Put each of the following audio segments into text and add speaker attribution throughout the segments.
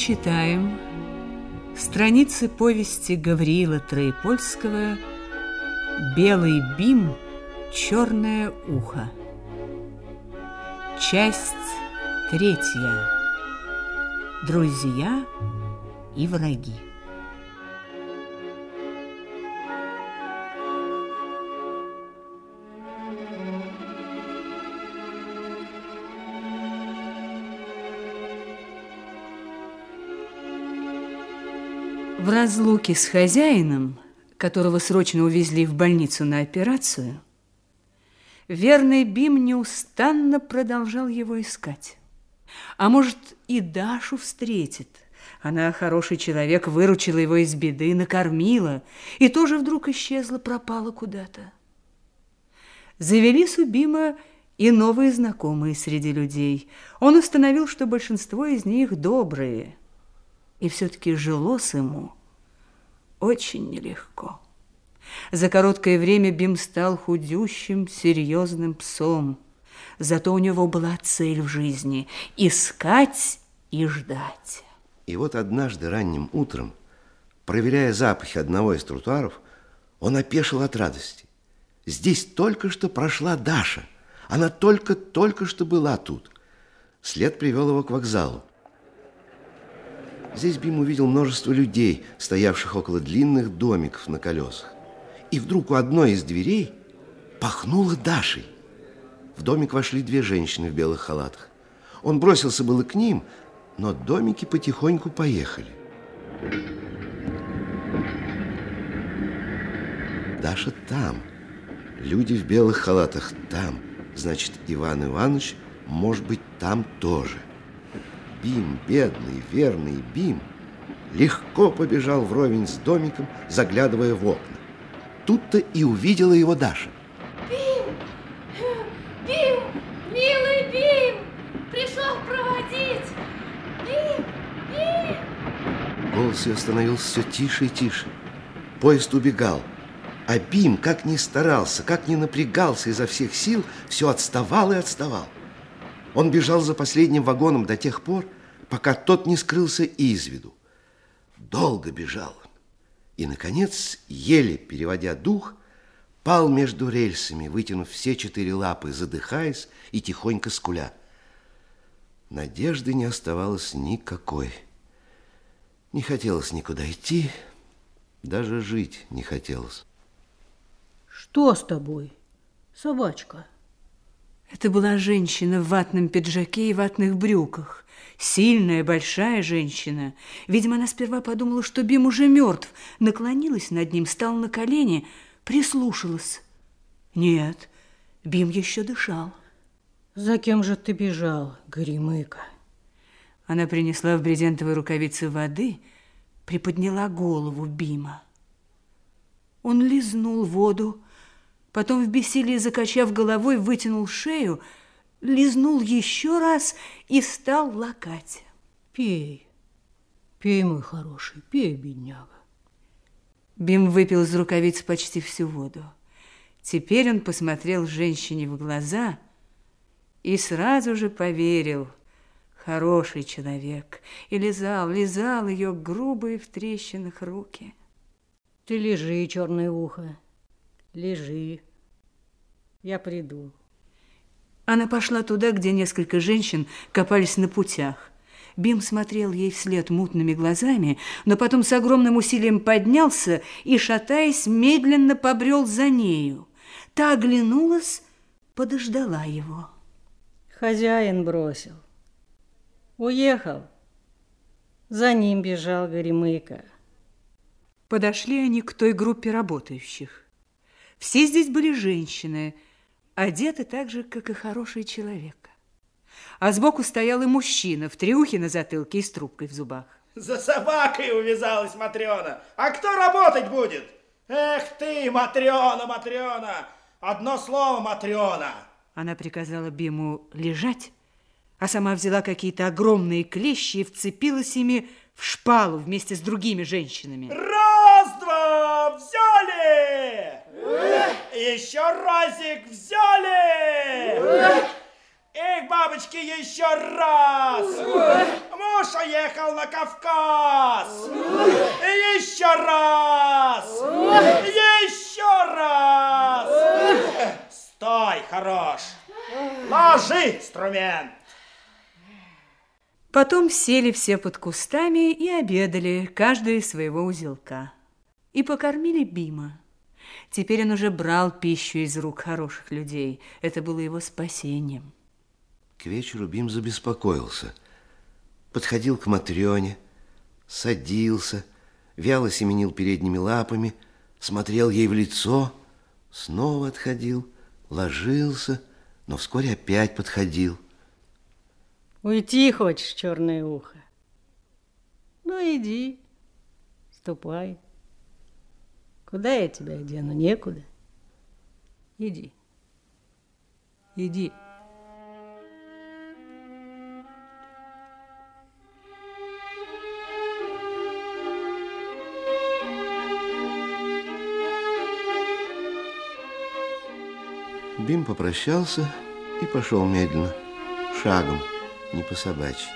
Speaker 1: Читаем страницы повести Гавриила Троепольского «Белый бим, черное ухо». Часть третья. Друзья и враги. В разлуке с хозяином, которого срочно увезли в больницу на операцию, верный Бим неустанно продолжал его искать. А может, и Дашу встретит. Она хороший человек, выручила его из беды, накормила, и тоже вдруг исчезла, пропала куда-то. Завелись у Бима и новые знакомые среди людей. Он установил, что большинство из них добрые – и все-таки жилось ему очень нелегко. За короткое время Бим стал худющим, серьезным псом. Зато у него была цель в жизни – искать и ждать.
Speaker 2: И вот однажды ранним утром, проверяя запахи одного из тротуаров, он опешил от радости. Здесь только что прошла Даша. Она только-только что была тут. След привел его к вокзалу. Здесь Бим увидел множество людей, стоявших около длинных домиков на колесах. И вдруг у одной из дверей пахнуло Дашей. В домик вошли две женщины в белых халатах. Он бросился было к ним, но домики потихоньку поехали. Даша там. Люди в белых халатах там. Значит, Иван Иванович может быть там тоже. Бим, бедный, верный Бим, легко побежал вровень с домиком, заглядывая в окна. Тут-то и увидела его Даша.
Speaker 3: Бим! Бим! Милый Бим! Пришел проводить! Бим! Бим!
Speaker 2: Голос ее становился все тише и тише. Поезд убегал. А Бим, как ни старался, как ни напрягался изо всех сил, все отставал и отставал. Он бежал за последним вагоном до тех пор, пока тот не скрылся из виду. Долго бежал. И, наконец, еле переводя дух, пал между рельсами, вытянув все четыре лапы, задыхаясь и тихонько скуля. Надежды не оставалось никакой. Не хотелось никуда идти, даже жить не хотелось.
Speaker 4: Что с тобой, собачка?
Speaker 1: Это была женщина в ватном пиджаке и ватных брюках. Сильная, большая женщина. Видимо, она сперва подумала, что Бим уже мертв. Наклонилась над ним, стала на колени, прислушалась. Нет, Бим еще дышал.
Speaker 4: За кем же ты бежал, Горемыка?
Speaker 1: Она принесла в брезентовой рукавице воды, приподняла голову Бима. Он лизнул воду, Потом в бессилии, закачав головой, вытянул шею, лизнул еще раз и стал лакать.
Speaker 4: Пей, пей, мой хороший, пей, бедняга.
Speaker 1: Бим выпил из рукавиц почти всю воду. Теперь он посмотрел женщине в глаза и сразу же поверил. Хороший человек. И лизал, лизал ее грубые в трещинах руки.
Speaker 4: Ты лежи, черное ухо. Лежи. Я приду.
Speaker 1: Она пошла туда, где несколько женщин копались на путях. Бим смотрел ей вслед мутными глазами, но потом с огромным усилием поднялся и, шатаясь, медленно побрел за нею. Та оглянулась, подождала его.
Speaker 4: Хозяин бросил. Уехал. За ним бежал Горемыка.
Speaker 1: Подошли они к той группе работающих. Все здесь были женщины, одеты так же, как и хороший человек. А сбоку стоял и мужчина в трюхе на затылке и с трубкой в зубах.
Speaker 5: За собакой увязалась Матрена. А кто работать будет? Эх ты, Матрена, Матрена! Одно слово, Матрена!
Speaker 1: Она приказала Биму лежать, а сама взяла какие-то огромные клещи и вцепилась ими в шпалу вместе с другими женщинами.
Speaker 5: Раз-два, взяли! Еще разик взяли! Эх, бабочки, еще раз! Муж уехал на Кавказ! Еще раз! Еще раз! Стой, хорош! Ложи инструмент!
Speaker 1: Потом сели все под кустами и обедали, каждый своего узелка. И покормили Бима. Теперь он уже брал пищу из рук хороших людей. Это было его спасением.
Speaker 2: К вечеру Бим забеспокоился. Подходил к Матрёне, садился, вяло семенил передними лапами, смотрел ей в лицо, снова отходил, ложился, но вскоре опять подходил.
Speaker 6: Уйти хочешь, черное ухо? Ну, иди, ступай. Куда я тебя дену? Некуда. Иди. Иди.
Speaker 2: Бим попрощался и пошел медленно, шагом, не по собачьи.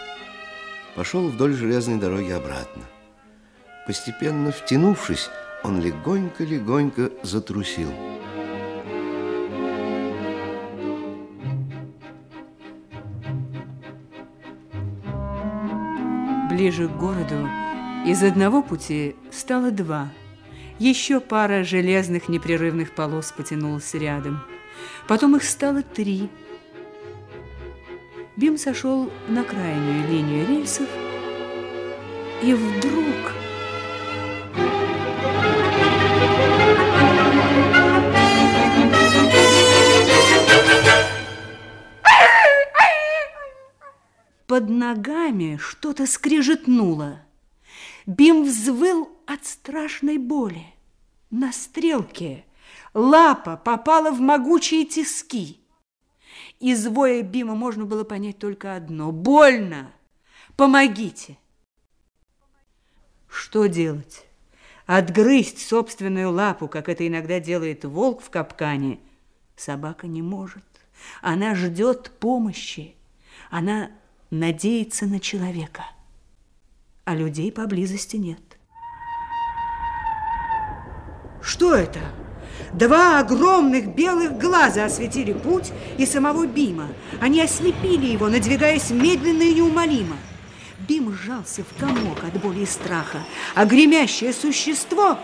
Speaker 2: Пошел вдоль железной дороги обратно. Постепенно втянувшись, он легонько-легонько затрусил.
Speaker 1: Ближе к городу из одного пути стало два. Еще пара железных непрерывных полос потянулась рядом. Потом их стало три. Бим сошел на крайнюю линию рельсов, и вдруг... Под ногами что-то скрежетнуло. Бим взвыл от страшной боли. На стрелке лапа попала в могучие тиски. Из воя Бима можно было понять только одно. Больно! Помогите! Что делать? Отгрызть собственную лапу, как это иногда делает волк в капкане, собака не может. Она ждет помощи. Она надеется на человека. А людей поблизости нет. Что это? Два огромных белых глаза осветили путь и самого Бима. Они ослепили его, надвигаясь медленно и неумолимо. Бим сжался в комок от боли и страха, а гремящее существо...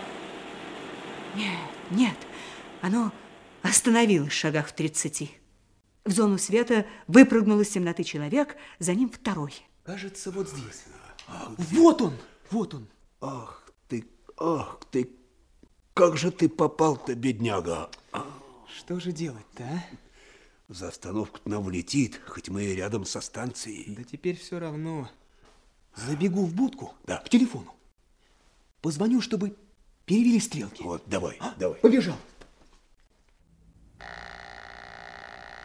Speaker 1: Нет, нет, оно остановилось в шагах в тридцати. В зону света выпрыгнул из темноты человек, за ним второй.
Speaker 7: Кажется, вот здесь. Вот он, вот он.
Speaker 8: Ах ты, ах ты, как же ты попал-то, бедняга?
Speaker 7: Что же делать-то, а?
Speaker 8: За остановку нам влетит, хоть мы и рядом со станцией.
Speaker 7: Да теперь все равно. Забегу в будку,
Speaker 8: Да.
Speaker 7: к телефону. Позвоню, чтобы перевели стрелки.
Speaker 8: Вот, давай, давай.
Speaker 7: Побежал.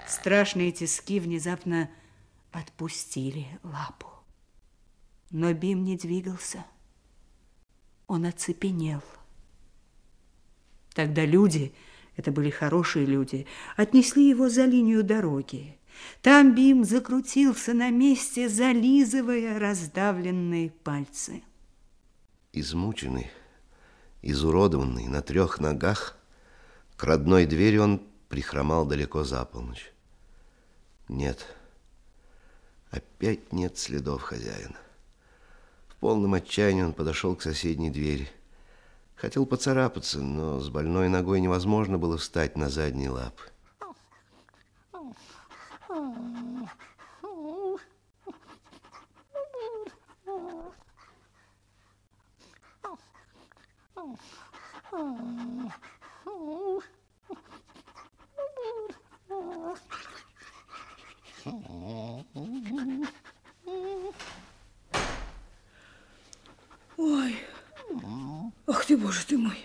Speaker 1: Страшные тиски внезапно отпустили лапу. Но Бим не двигался. Он оцепенел. Тогда люди, это были хорошие люди, отнесли его за линию дороги. Там Бим закрутился на месте, зализывая раздавленные пальцы.
Speaker 2: Измученный, изуродованный на трех ногах, к родной двери он прихромал далеко за полночь. Нет, опять нет следов хозяина. В полном отчаянии он подошел к соседней двери. Хотел поцарапаться, но с больной ногой невозможно было встать на задние лапы.
Speaker 9: Ой, ах ты, боже ты мой.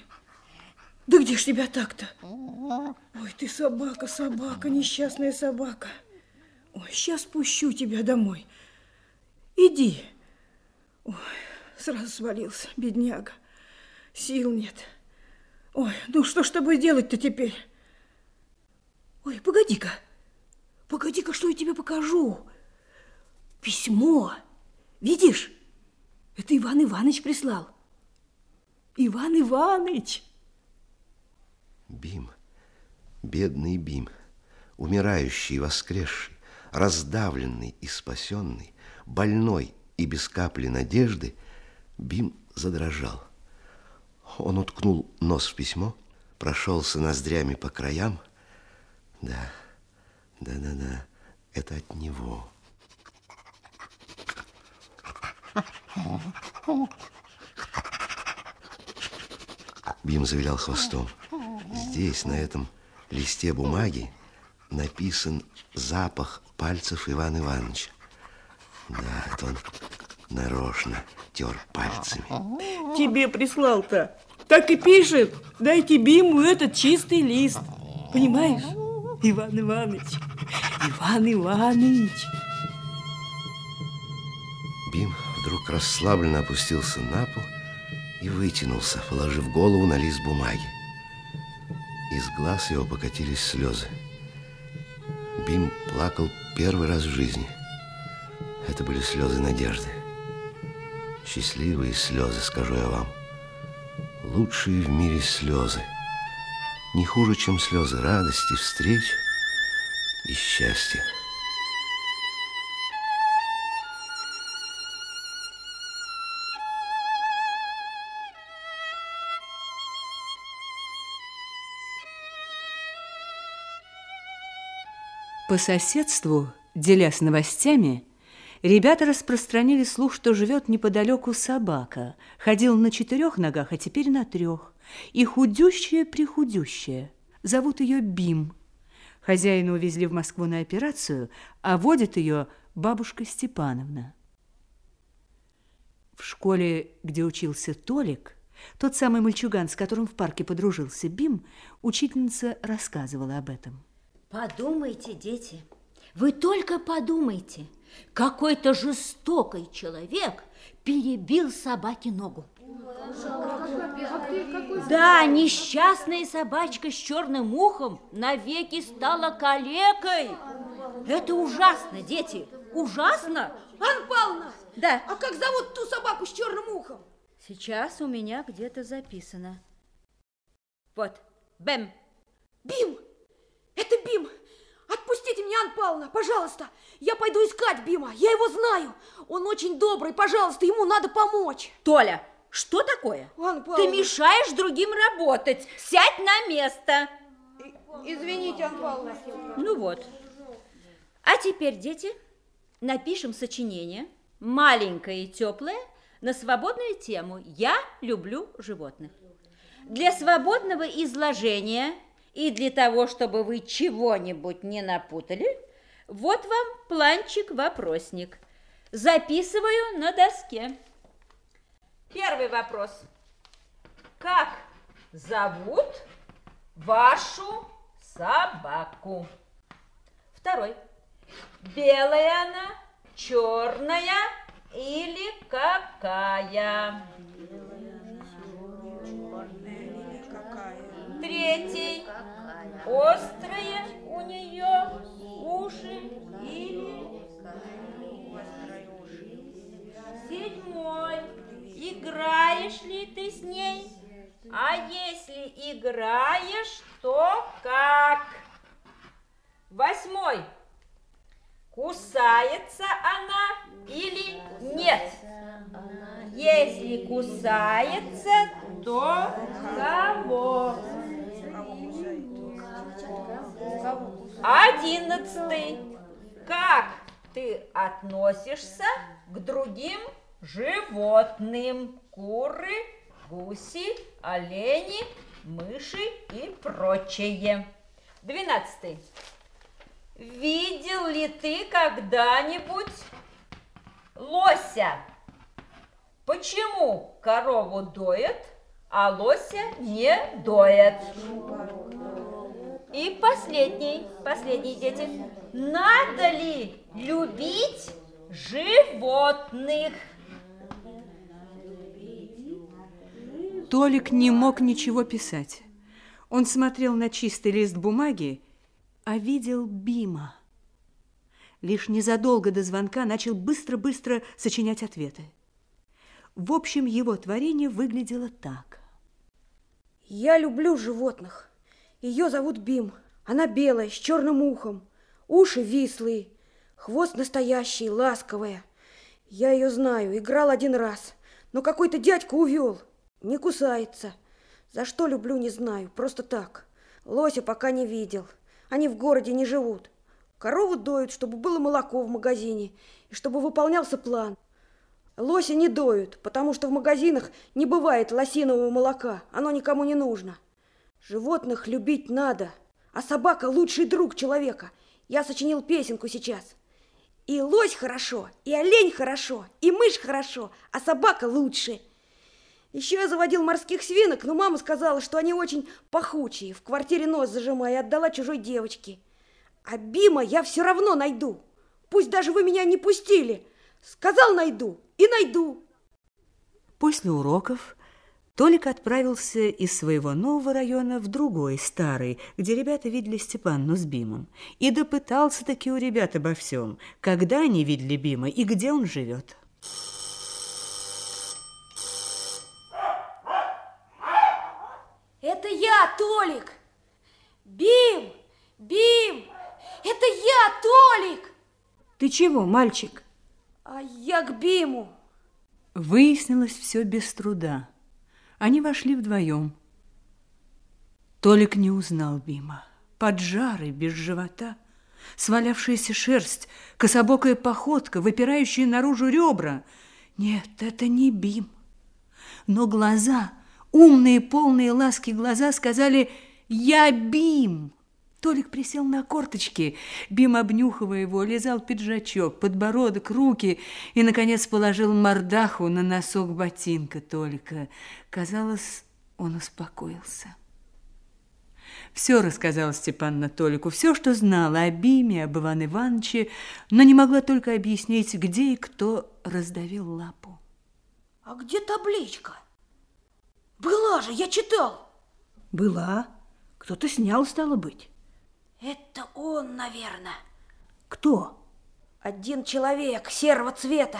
Speaker 9: Да где ж тебя так-то? Ой, ты собака, собака, несчастная собака. Ой, сейчас пущу тебя домой. Иди. Ой, сразу свалился, бедняга. Сил нет. Ой, ну что ж с тобой делать-то теперь? Ой, погоди-ка. Погоди-ка, что я тебе покажу.
Speaker 10: Письмо. Видишь? Это Иван Иванович прислал. Иван Иванович.
Speaker 2: Бим, бедный Бим, умирающий и воскресший, раздавленный и спасенный, больной и без капли надежды, Бим задрожал. Он уткнул нос в письмо, прошелся ноздрями по краям. Да, да-да-да, это от него. Бим завилял хвостом. Здесь, на этом листе бумаги, написан запах пальцев Ивана Ивановича. Да, это он нарочно тер пальцами.
Speaker 10: Тебе прислал-то. Так и пишет. Дайте Биму этот чистый лист. Понимаешь? Иван Иванович. Иван Иванович.
Speaker 2: Бим вдруг расслабленно опустился на пол и вытянулся, положив голову на лист бумаги. Из глаз его покатились слезы. Бим плакал первый раз в жизни. Это были слезы надежды. Счастливые слезы, скажу я вам. Лучшие в мире слезы. Не хуже, чем слезы радости, встреч и счастья.
Speaker 1: По соседству, делясь новостями, ребята распространили слух, что живет неподалеку собака. Ходил на четырех ногах, а теперь на трех. И худющая-прихудющая. Зовут ее Бим. Хозяина увезли в Москву на операцию, а водит ее бабушка Степановна. В школе, где учился Толик, тот самый мальчуган, с которым в парке подружился Бим, учительница рассказывала об этом.
Speaker 11: Подумайте, дети, вы только подумайте, какой-то жестокий человек перебил собаке ногу. Да, несчастная собачка с черным ухом навеки стала калекой. Это ужасно, дети, ужасно.
Speaker 10: Анна Павловна!
Speaker 11: Да.
Speaker 10: А как зовут ту собаку с черным ухом?
Speaker 11: Сейчас у меня где-то записано. Вот, Бэм.
Speaker 10: Бим! Анна Павловна, пожалуйста! Я пойду искать Бима, я его знаю! Он очень добрый, пожалуйста, ему надо помочь!
Speaker 11: Толя, что такое?
Speaker 10: Анна
Speaker 11: Ты мешаешь другим работать. Сядь на место.
Speaker 10: Извините, Анна Павловна.
Speaker 11: Ну вот. А теперь, дети, напишем сочинение, маленькое и теплое, на свободную тему «Я люблю животных». Для свободного изложения и для того, чтобы вы чего-нибудь не напутали, вот вам планчик-вопросник. Записываю на доске. Первый вопрос. Как зовут вашу собаку? Второй. Белая она, черная или какая? Острые у нее уши или... Седьмой. Играешь ли ты с ней? А если играешь, то как? Восьмой. Кусается она или нет? Если кусается, то кого? Одиннадцатый. Как ты относишься к другим животным? Куры, гуси, олени, мыши и прочее. Двенадцатый. Видел ли ты когда-нибудь лося? Почему корову доят, а лося не доят? И последний, последний, дети. Надо ли любить животных?
Speaker 1: Толик не мог ничего писать. Он смотрел на чистый лист бумаги, а видел Бима. лишь незадолго до звонка начал быстро-быстро сочинять ответы. В общем, его творение выглядело так.
Speaker 10: Я люблю животных. Ее зовут Бим. Она белая, с черным ухом. Уши вислые, хвост настоящий, ласковая. Я ее знаю, играл один раз. Но какой-то дядька увел. Не кусается. За что люблю, не знаю, просто так. Лося пока не видел. Они в городе не живут. Корову доют, чтобы было молоко в магазине, и чтобы выполнялся план. Лося не доют, потому что в магазинах не бывает лосинового молока. Оно никому не нужно. Животных любить надо, а собака лучший друг человека. Я сочинил песенку сейчас. И лось хорошо, и олень хорошо, и мышь хорошо, а собака лучше. Еще я заводил морских свинок, но мама сказала, что они очень пахучие, в квартире нос зажимая, отдала чужой девочке. А Бима я все равно найду. Пусть даже вы меня не пустили. Сказал найду и найду.
Speaker 1: После уроков Толик отправился из своего нового района в другой, старый, где ребята видели Степанну с Бимом. И допытался таки у ребят обо всем, когда они видели Бима и где он живет.
Speaker 10: Это я, Толик! Бим! Бим! Это я, Толик!
Speaker 1: Ты чего, мальчик?
Speaker 10: А я к Биму.
Speaker 1: Выяснилось все без труда. Они вошли вдвоем. Толик не узнал Бима. Поджарый, без живота, свалявшаяся шерсть, кособокая походка, выпирающие наружу ребра. Нет, это не Бим. Но глаза, умные, полные ласки глаза сказали «Я Бим!» Толик присел на корточки. Бим, обнюхивая его, лизал пиджачок, подбородок, руки и, наконец, положил мордаху на носок ботинка Толика. Казалось, он успокоился. Все рассказала Степанна Толику, все, что знала о Биме, об Иване Ивановиче, но не могла только объяснить, где и кто раздавил лапу.
Speaker 10: А где табличка? Была же, я читал.
Speaker 9: Была. Кто-то снял, стало быть.
Speaker 10: Это он, наверное.
Speaker 9: Кто?
Speaker 10: Один человек серого цвета.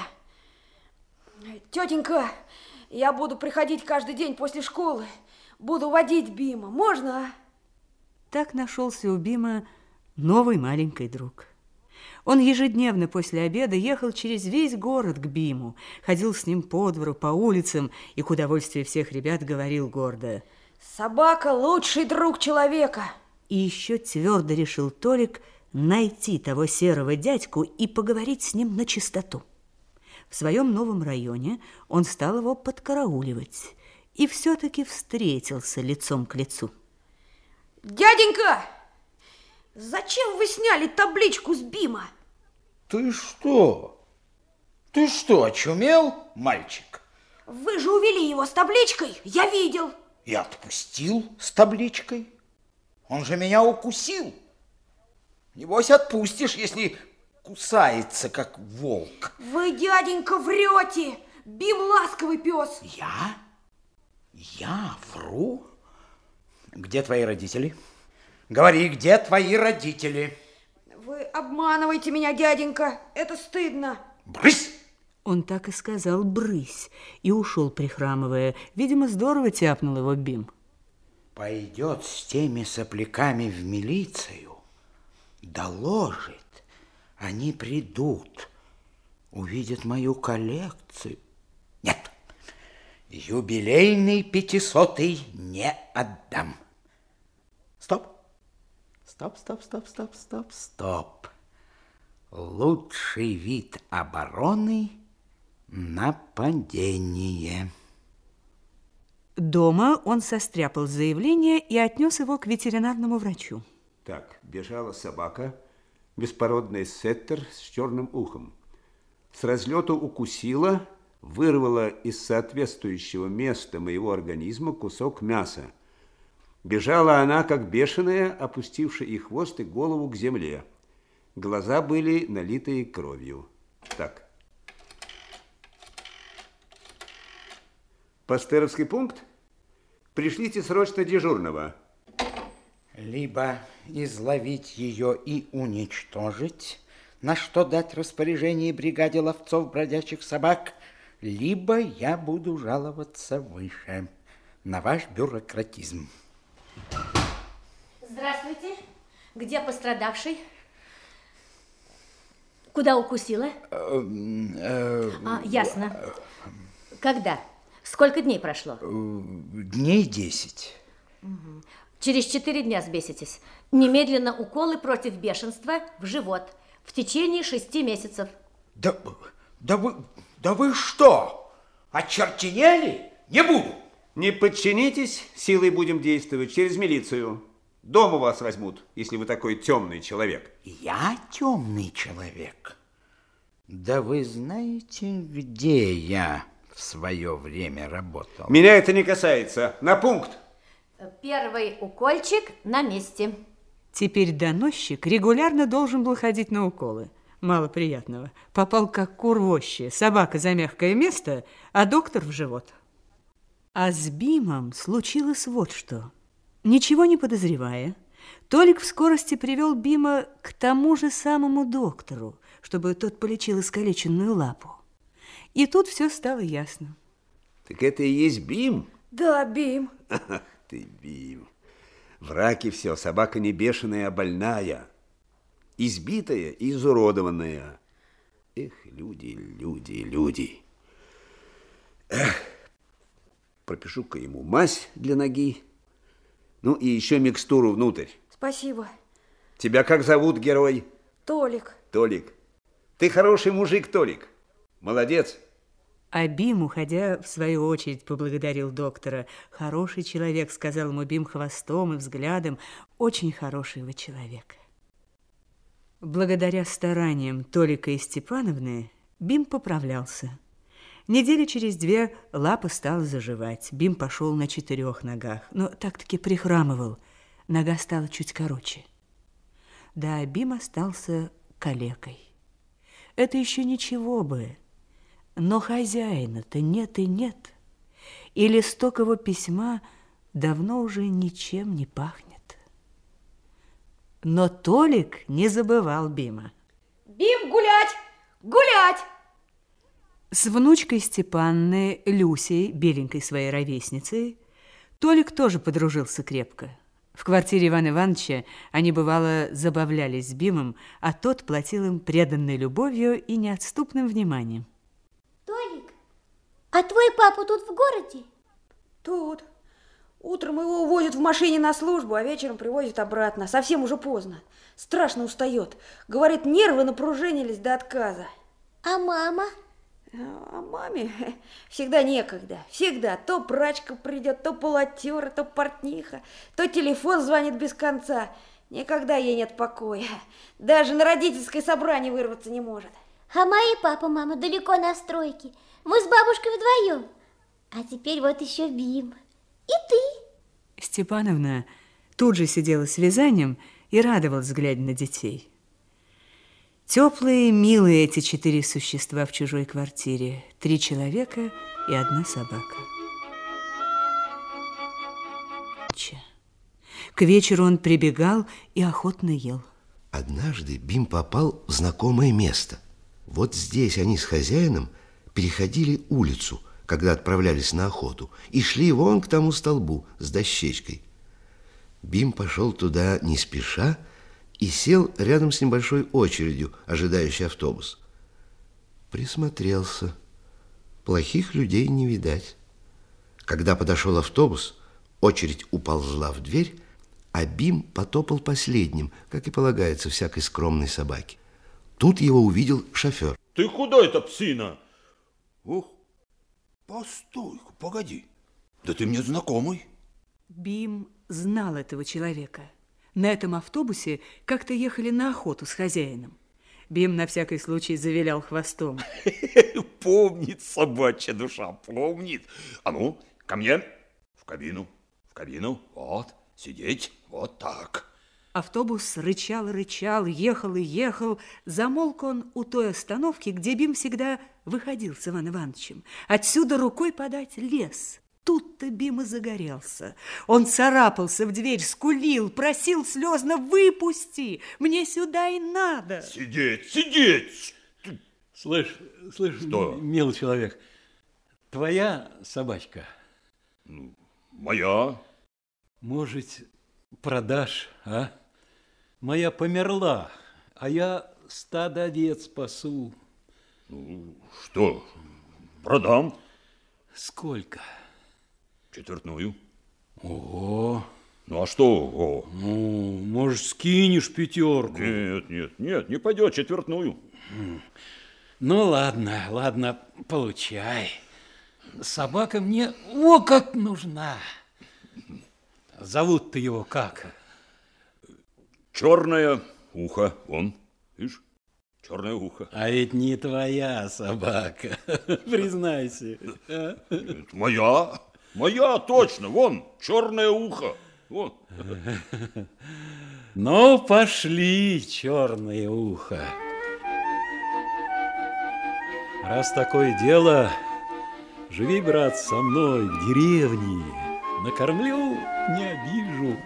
Speaker 10: Тетенька, я буду приходить каждый день после школы. Буду водить Бима. Можно?
Speaker 1: Так нашелся у Бима новый маленький друг. Он ежедневно после обеда ехал через весь город к Биму, ходил с ним по двору, по улицам и, к удовольствию всех ребят, говорил гордо.
Speaker 10: Собака – лучший друг человека.
Speaker 1: И еще твердо решил Толик найти того серого дядьку и поговорить с ним на чистоту. В своем новом районе он стал его подкарауливать и все-таки встретился лицом к лицу.
Speaker 10: Дяденька, зачем вы сняли табличку с Бима?
Speaker 12: Ты что? Ты что, очумел, мальчик?
Speaker 10: Вы же увели его с табличкой, я видел.
Speaker 12: И отпустил с табличкой. Он же меня укусил. Небось, отпустишь, если кусается, как волк.
Speaker 10: Вы, дяденька, врете. Бим ласковый пес.
Speaker 12: Я? Я вру? Где твои родители? Говори, где твои родители?
Speaker 10: Вы обманываете меня, дяденька. Это стыдно.
Speaker 12: Брысь!
Speaker 1: Он так и сказал «брысь» и ушел, прихрамывая. Видимо, здорово тяпнул его Бим
Speaker 12: пойдет с теми сопляками в милицию, доложит, они придут, увидят мою коллекцию. Нет, юбилейный пятисотый не отдам. Стоп, стоп, стоп, стоп, стоп, стоп, стоп. Лучший вид обороны – нападение.
Speaker 1: Дома он состряпал заявление и отнес его к ветеринарному врачу.
Speaker 13: Так, бежала собака, беспородный сеттер с черным ухом. С разлету укусила, вырвала из соответствующего места моего организма кусок мяса. Бежала она, как бешеная, опустивши и хвост, и голову к земле. Глаза были налитые кровью. Так. Пастеровский пункт? Пришлите срочно дежурного.
Speaker 12: Либо изловить ее и уничтожить, на что дать распоряжение бригаде ловцов бродячих собак, либо я буду жаловаться выше на ваш бюрократизм.
Speaker 3: Здравствуйте. Где пострадавший? Куда укусила? А, ясно. Когда? Сколько дней прошло?
Speaker 12: Дней десять.
Speaker 3: Через четыре дня сбеситесь. Немедленно уколы против бешенства в живот в течение шести месяцев.
Speaker 12: Да, да вы, да вы что, очертенели? Не буду.
Speaker 13: Не подчинитесь, силой будем действовать через милицию. Дома вас возьмут, если вы такой темный человек.
Speaker 12: Я темный человек? Да вы знаете, где я в свое время работал?
Speaker 13: Меня это не касается. На пункт.
Speaker 3: Первый укольчик на месте.
Speaker 1: Теперь доносчик регулярно должен был ходить на уколы. Мало приятного. Попал как кур в още. Собака за мягкое место, а доктор в живот. А с Бимом случилось вот что. Ничего не подозревая, Толик в скорости привел Бима к тому же самому доктору, чтобы тот полечил искалеченную лапу. И тут все стало ясно.
Speaker 13: Так это и есть Бим?
Speaker 10: Да, Бим.
Speaker 13: Ты Бим. В раке все, собака не бешеная, а больная. Избитая и изуродованная. Эх, люди, люди, люди. Эх, пропишу-ка ему мазь для ноги. Ну и еще микстуру внутрь.
Speaker 10: Спасибо.
Speaker 13: Тебя как зовут, герой?
Speaker 10: Толик.
Speaker 13: Толик. Ты хороший мужик, Толик. Молодец.
Speaker 1: А Бим, уходя, в свою очередь поблагодарил доктора. Хороший человек, сказал ему Бим хвостом и взглядом. Очень хороший вы человек. Благодаря стараниям Толика и Степановны Бим поправлялся. Недели через две лапа стала заживать. Бим пошел на четырех ногах, но так-таки прихрамывал. Нога стала чуть короче. Да, Бим остался калекой. Это еще ничего бы. Но хозяина-то нет и нет. И листок его письма давно уже ничем не пахнет. Но Толик не забывал Бима.
Speaker 10: Бим, гулять! Гулять!
Speaker 1: С внучкой Степанны, Люсей, беленькой своей ровесницей, Толик тоже подружился крепко. В квартире Ивана Ивановича они, бывало, забавлялись с Бимом, а тот платил им преданной любовью и неотступным вниманием.
Speaker 3: А твой папа тут в городе?
Speaker 10: Тут. Утром его увозят в машине на службу, а вечером привозят обратно. Совсем уже поздно. Страшно устает. Говорит, нервы напружинились до отказа.
Speaker 3: А мама?
Speaker 10: А маме всегда некогда. Всегда. То прачка придет, то полотера, то портниха, то телефон звонит без конца. Никогда ей нет покоя. Даже на родительское собрание вырваться не может.
Speaker 3: А мои папа, мама далеко на стройке. Мы с бабушкой вдвоем. А теперь вот еще Бим. И ты.
Speaker 1: Степановна тут же сидела с вязанием и радовалась, глядя на детей. Теплые, милые эти четыре существа в чужой квартире. Три человека и одна собака. К вечеру он прибегал и охотно ел.
Speaker 2: Однажды Бим попал в знакомое место. Вот здесь они с хозяином переходили улицу, когда отправлялись на охоту, и шли вон к тому столбу с дощечкой. Бим пошел туда не спеша и сел рядом с небольшой очередью, ожидающей автобус. Присмотрелся. Плохих людей не видать. Когда подошел автобус, очередь уползла в дверь, а Бим потопал последним, как и полагается всякой скромной собаке. Тут его увидел шофер.
Speaker 5: Ты куда это, псина?
Speaker 14: Ух, постой погоди. Да ты мне знакомый.
Speaker 1: Бим знал этого человека. На этом автобусе как-то ехали на охоту с хозяином. Бим на всякий случай завилял хвостом.
Speaker 14: Помнит собачья душа, помнит. А ну, ко мне, в кабину, в кабину, вот, сидеть, вот так.
Speaker 1: Автобус рычал рычал, ехал и ехал. Замолк он у той остановки, где Бим всегда выходил с Иваном Ивановичем. Отсюда рукой подать лес. Тут-то Бима загорелся. Он царапался в дверь, скулил, просил слезно «Выпусти! Мне сюда и надо!»
Speaker 14: Сидеть, сидеть!
Speaker 4: Слышь, слышь,
Speaker 14: Что?
Speaker 4: милый человек, твоя собачка,
Speaker 14: Моя.
Speaker 4: может, продашь, а? Моя померла, а я стадо овец спасу.
Speaker 14: Что? Продам.
Speaker 4: Сколько?
Speaker 14: Четвертную.
Speaker 4: Ого!
Speaker 14: Ну а что? О.
Speaker 4: Ну, может, скинешь пятерку?
Speaker 14: Нет, нет, нет, не пойдет четвертную.
Speaker 4: Ну, ладно, ладно, получай. Собака мне о как нужна. Зовут-то его как?
Speaker 14: Черное ухо, вон, видишь? Черное ухо.
Speaker 4: А ведь не твоя собака, признайся.
Speaker 14: Это моя, моя, точно, вон, черное ухо. Вон.
Speaker 4: Ну, пошли, черное ухо. Раз такое дело, живи, брат, со мной в деревне. Накормлю, не обижу.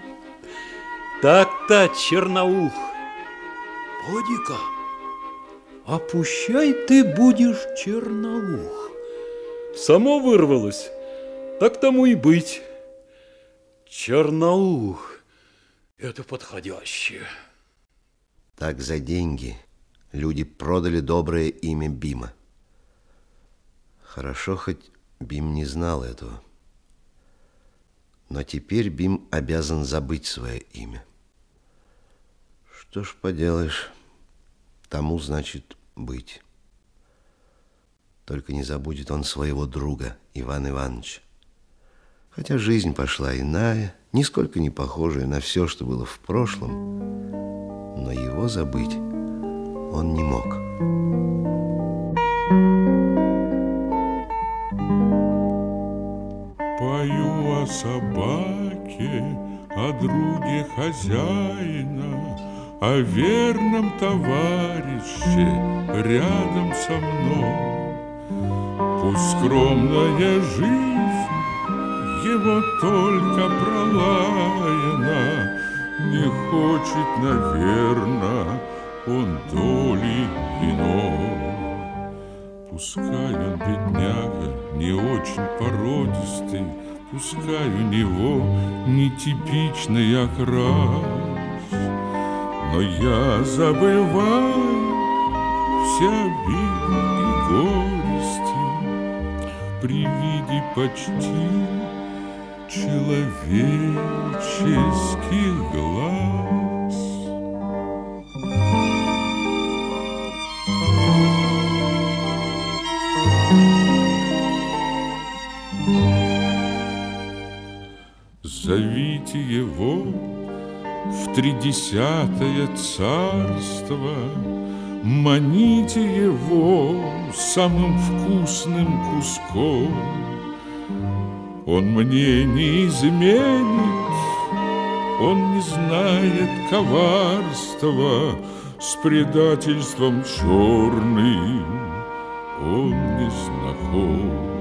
Speaker 4: Так-то, черноух. Поди-ка, а пущай ты будешь черноух. Само вырвалось, так тому и быть. Черноух, это подходящее.
Speaker 2: Так за деньги люди продали доброе имя Бима. Хорошо, хоть Бим не знал этого. Но теперь Бим обязан забыть свое имя. Что ж поделаешь, тому значит быть. Только не забудет он своего друга Ивана Ивановича. Хотя жизнь пошла иная, нисколько не похожая на все, что было в прошлом, но его забыть он не мог.
Speaker 15: Пою о собаке, о друге хозяина, О верном товарище рядом со мной. Пусть скромная жизнь его только пролаяна, Не хочет, наверно, он доли иной. Пускай он, бедняга, не очень породистый, Пускай у него нетипичный окрас, Но я забываю все обиды и горести При виде почти человеческих глаз. Зовите его в тридесятое царство, Маните его самым вкусным куском. Он мне не изменит, он не знает коварства, С предательством черным он не знаком.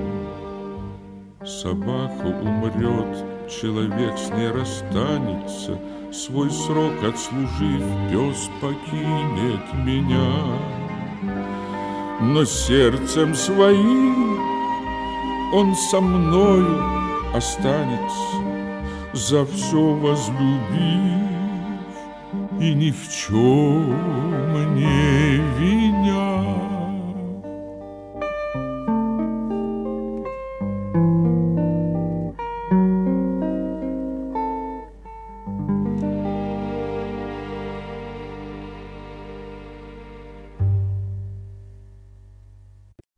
Speaker 15: Собака умрет, человек с ней расстанется, Свой срок отслужив, пес покинет меня. Но сердцем своим он со мною останется, За все возлюбив и ни в чем не виня.